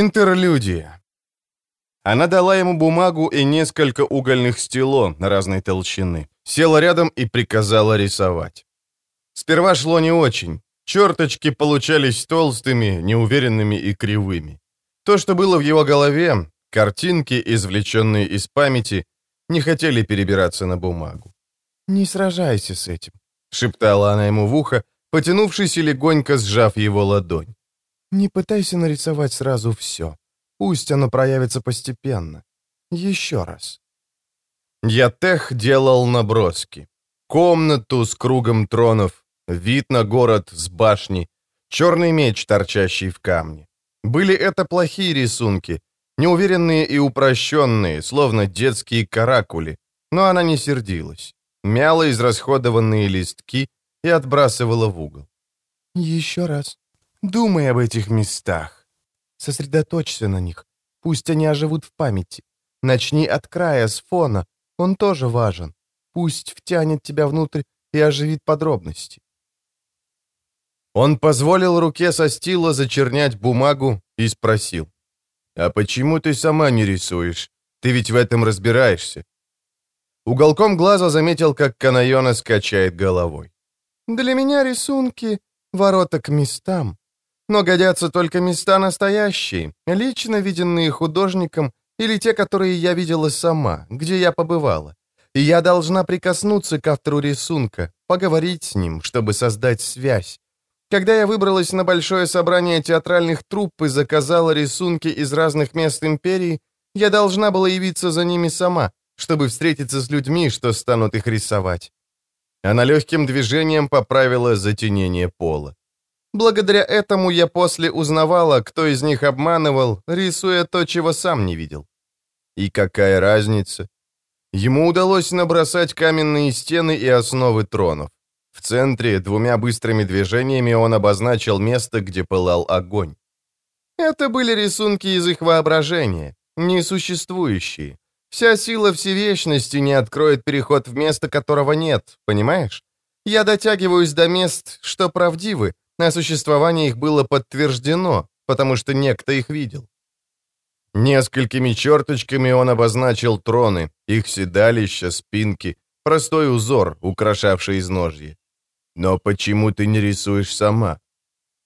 Интерлюдия. Она дала ему бумагу и несколько угольных стело разной толщины, села рядом и приказала рисовать. Сперва шло не очень. Черточки получались толстыми, неуверенными и кривыми. То, что было в его голове, картинки, извлеченные из памяти, не хотели перебираться на бумагу. «Не сражайся с этим», — шептала она ему в ухо, потянувшись и легонько сжав его ладонь. «Не пытайся нарисовать сразу все. Пусть оно проявится постепенно. Еще раз». Ятех делал наброски. Комнату с кругом тронов, вид на город с башни, черный меч, торчащий в камне. Были это плохие рисунки, неуверенные и упрощенные, словно детские каракули, но она не сердилась. Мяла израсходованные листки и отбрасывала в угол. «Еще раз. Думай об этих местах. Сосредоточься на них. Пусть они оживут в памяти. Начни от края, с фона. Он тоже важен. Пусть втянет тебя внутрь и оживит подробности. Он позволил руке со стила зачернять бумагу и спросил. «А почему ты сама не рисуешь? Ты ведь в этом разбираешься». Уголком глаза заметил, как Канайона скачает головой. «Для меня рисунки — ворота к местам. Но годятся только места настоящие, лично виденные художником или те, которые я видела сама, где я побывала. И я должна прикоснуться к автору рисунка, поговорить с ним, чтобы создать связь. Когда я выбралась на большое собрание театральных труп и заказала рисунки из разных мест империи, я должна была явиться за ними сама, чтобы встретиться с людьми, что станут их рисовать. Она легким движением поправила затенение пола. Благодаря этому я после узнавала, кто из них обманывал, рисуя то, чего сам не видел. И какая разница? Ему удалось набросать каменные стены и основы тронов. В центре двумя быстрыми движениями он обозначил место, где пылал огонь. Это были рисунки из их воображения, несуществующие. Вся сила всевечности не откроет переход в место, которого нет, понимаешь? Я дотягиваюсь до мест, что правдивы, а существование их было подтверждено, потому что некто их видел. Несколькими черточками он обозначил троны, их седалища, спинки, простой узор, украшавший изножье. Но почему ты не рисуешь сама?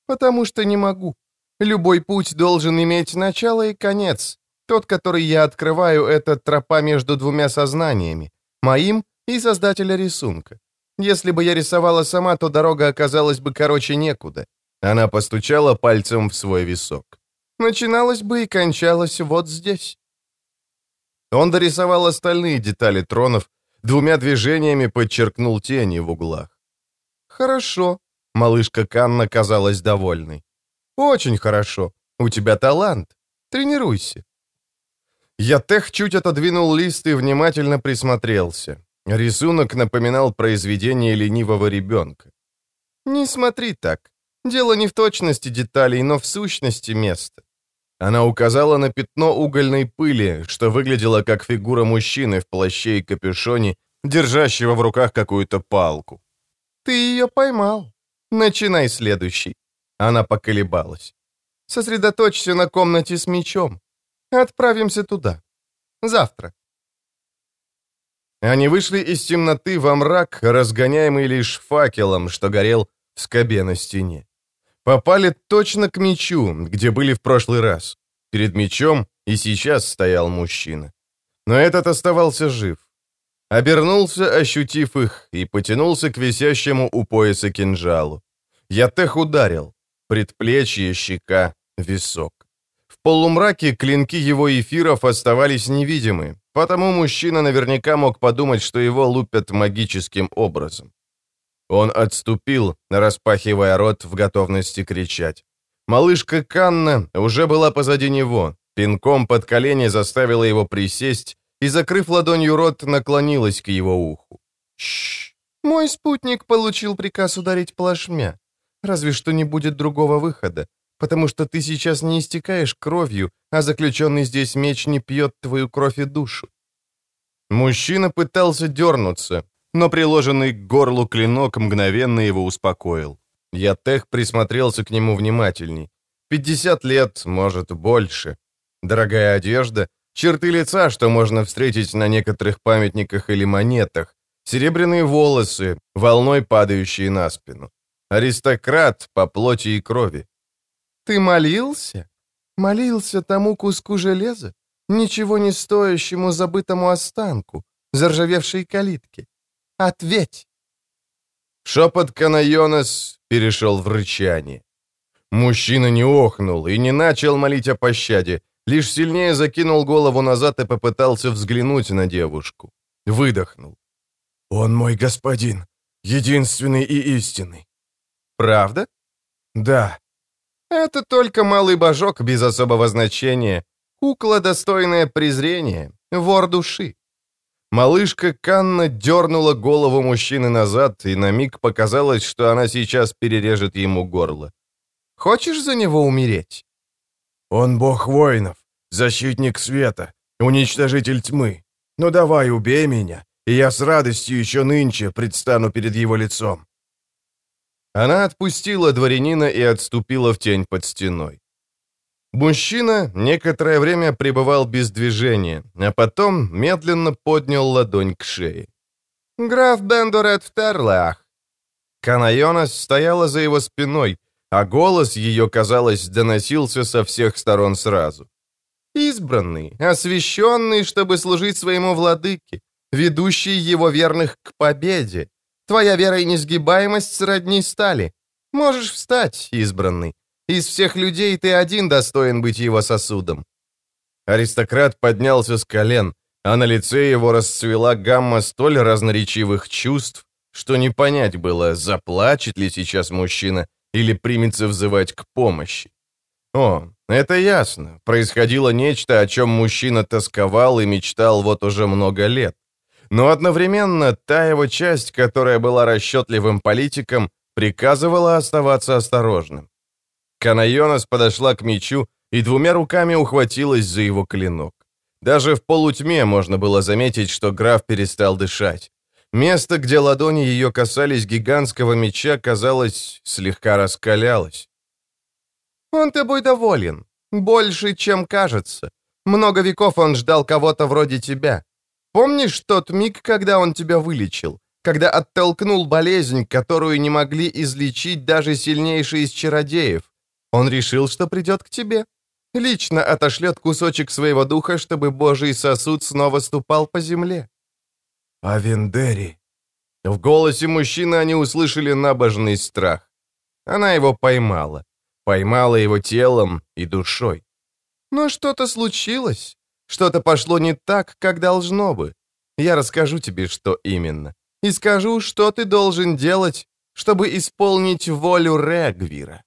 Потому что не могу. Любой путь должен иметь начало и конец. Тот, который я открываю, это тропа между двумя сознаниями, моим и создателя рисунка. Если бы я рисовала сама, то дорога оказалась бы короче некуда. Она постучала пальцем в свой висок. Начиналась бы и кончалась вот здесь. Он дорисовал остальные детали тронов, двумя движениями подчеркнул тени в углах. «Хорошо», — малышка Канна казалась довольной. «Очень хорошо. У тебя талант. Тренируйся». Ятех чуть отодвинул лист и внимательно присмотрелся. Рисунок напоминал произведение ленивого ребенка. «Не смотри так. Дело не в точности деталей, но в сущности места». Она указала на пятно угольной пыли, что выглядело как фигура мужчины в плаще и капюшоне, держащего в руках какую-то палку. Ты ее поймал. Начинай следующий. Она поколебалась. Сосредоточься на комнате с мечом. Отправимся туда. Завтра. Они вышли из темноты во мрак, разгоняемый лишь факелом, что горел в скобе на стене. Попали точно к мечу, где были в прошлый раз. Перед мечом и сейчас стоял мужчина. Но этот оставался жив. Обернулся, ощутив их, и потянулся к висящему у пояса кинжалу. Ятех ударил. Предплечье, щека, висок. В полумраке клинки его эфиров оставались невидимы, потому мужчина наверняка мог подумать, что его лупят магическим образом. Он отступил, распахивая рот в готовности кричать. Малышка Канна уже была позади него, пинком под колени заставила его присесть и, закрыв ладонью рот, наклонилась к его уху. «Шш! Мой спутник получил приказ ударить плашмя. Разве что не будет другого выхода, потому что ты сейчас не истекаешь кровью, а заключенный здесь меч не пьет твою кровь и душу». Мужчина пытался дернуться, но приложенный к горлу клинок мгновенно его успокоил. Ятех присмотрелся к нему внимательней. 50 лет, может, больше. Дорогая одежда, черты лица, что можно встретить на некоторых памятниках или монетах, серебряные волосы, волной падающие на спину. Аристократ по плоти и крови. «Ты молился? Молился тому куску железа, ничего не стоящему забытому останку, заржавевшей калитке? Ответь!» Шепот Канайонас перешел в рычание. Мужчина не охнул и не начал молить о пощаде, лишь сильнее закинул голову назад и попытался взглянуть на девушку. Выдохнул. «Он мой господин, единственный и истинный». «Правда?» «Да». «Это только малый божок без особого значения, кукла, достойная презрения, вор души. Малышка Канна дернула голову мужчины назад, и на миг показалось, что она сейчас перережет ему горло. «Хочешь за него умереть?» «Он бог воинов, защитник света, уничтожитель тьмы. Ну давай, убей меня, и я с радостью еще нынче предстану перед его лицом». Она отпустила дворянина и отступила в тень под стеной. Мужчина некоторое время пребывал без движения, а потом медленно поднял ладонь к шее. «Граф Бендорет в Терлах». Канайонас стояла за его спиной, а голос ее, казалось, доносился со всех сторон сразу. «Избранный, освященный, чтобы служить своему владыке, ведущий его верных к победе. Твоя вера и несгибаемость сродни стали. Можешь встать, избранный, из всех людей ты один достоин быть его сосудом». Аристократ поднялся с колен, а на лице его расцвела гамма столь разноречивых чувств, что не понять было, заплачет ли сейчас мужчина или примется взывать к помощи. О, это ясно. Происходило нечто, о чем мужчина тосковал и мечтал вот уже много лет. Но одновременно та его часть, которая была расчетливым политиком, приказывала оставаться осторожным. Канайонас подошла к мечу и двумя руками ухватилась за его клинок. Даже в полутьме можно было заметить, что граф перестал дышать. Место, где ладони ее касались гигантского меча, казалось, слегка раскалялось. «Он тобой доволен. Больше, чем кажется. Много веков он ждал кого-то вроде тебя. Помнишь тот миг, когда он тебя вылечил? Когда оттолкнул болезнь, которую не могли излечить даже сильнейшие из чародеев? Он решил, что придет к тебе. Лично отошлет кусочек своего духа, чтобы Божий сосуд снова ступал по земле. А Вендери? В голосе мужчины они услышали набожный страх. Она его поймала. Поймала его телом и душой. Но что-то случилось. Что-то пошло не так, как должно бы. Я расскажу тебе, что именно. И скажу, что ты должен делать, чтобы исполнить волю Регвира.